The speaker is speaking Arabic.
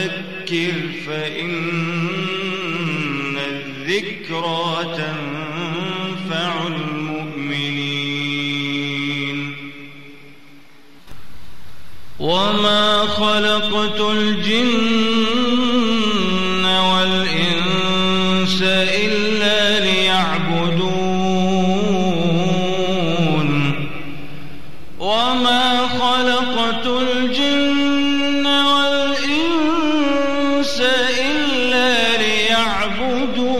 وذكر فإن الذكرى تنفع المؤمنين. وما خلقت الجن إلا ليعبدون